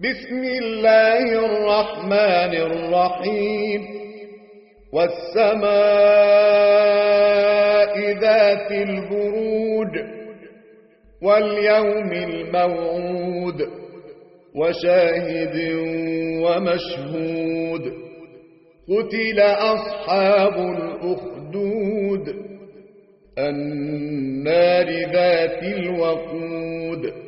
بسم الله الرحمن الرحيم. والسماء ذات البروج واليوم الموعود وشاهد ومشهود. قتل أصحاب الأخدود النار ذات الوقود.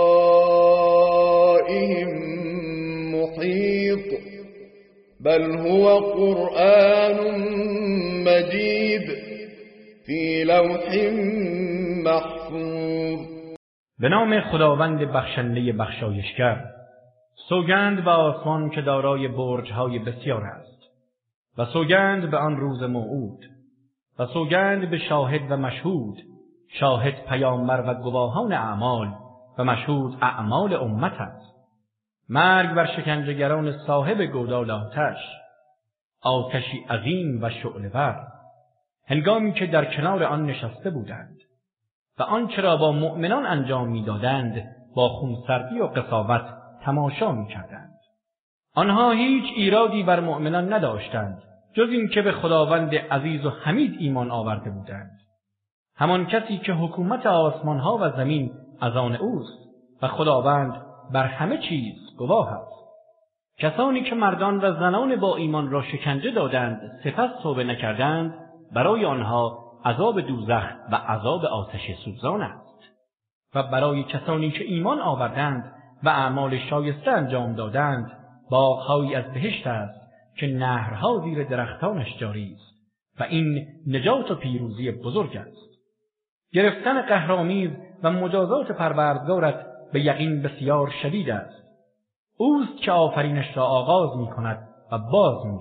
بل هو قرآن مجيد في لوح محفوظ. به نام خداوند بخشنده بخشایشگر سوگند به آسمان که دارای برجهای بسیار است و سوگند به آن روز موعود و سوگند به شاهد و مشهود شاهد پیامبر و گواهان اعمال و مشهود اعمال امت است. مرگ بر شکنجه‌گران صاحب گودال آتش آتشی عظیم و شعله‌ور هنگامی که در کنار آن نشسته بودند و آنچه را با مؤمنان انجام می‌دادند با خونسردی و قساوت تماشا می‌کردند. آنها هیچ ایرادی بر مؤمنان نداشتند جز اینکه به خداوند عزیز و حمید ایمان آورده بودند. همان کسی که حکومت آسمانها و زمین از آن اوست و خداوند بر همه چیز گواه است. کسانی که مردان و زنان با ایمان را شکنجه دادند سپس توبه نکردند برای آنها عذاب دوزخ و عذاب آتش سوزان است. و برای کسانی که ایمان آوردند و اعمال شایسته انجام دادند باغهایی از بهشت است که نهرها زیر درختانش جاری است و این نجات و پیروزی بزرگ است. گرفتن قهرآمیز و مجازات پروردگارت به یقین بسیار شدید است. اوست که آفرینش را آغاز می کند و باز می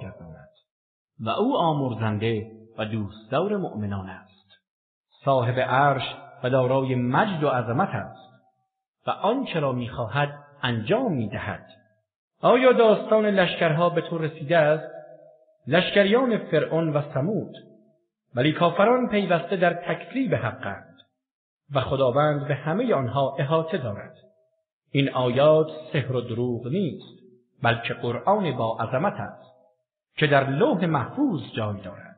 و او آمرزنده و دوستدار مؤمنان است. صاحب عرش و دارای مجد و عظمت است و آنچه را می‌خواهد انجام می‌دهد. آیا داستان لشکرها به تو رسیده است؟ لشکریان فرعون و سمود ولی کافران پیوسته در تکذیب حقند. و خداوند به همه آنها احاطه دارد. این آیات سحر و دروغ نیست بلکه قرآن با عظمت است که در لوح محفوظ جای دارد.